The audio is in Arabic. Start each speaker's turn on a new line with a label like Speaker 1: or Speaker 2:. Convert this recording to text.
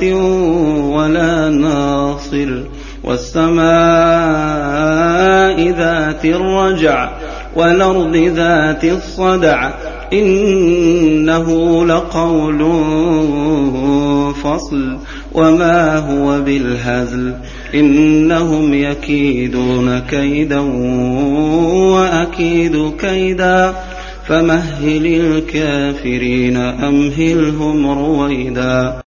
Speaker 1: قوة ولا ناصر والسماء ذات الرجع والأرض ذات الصدع إنه لقول فصل وما هو بالهزل إنهم يكيدون كيدا وأكيد كيدا فمهل الكافرين أمهلهم رويدا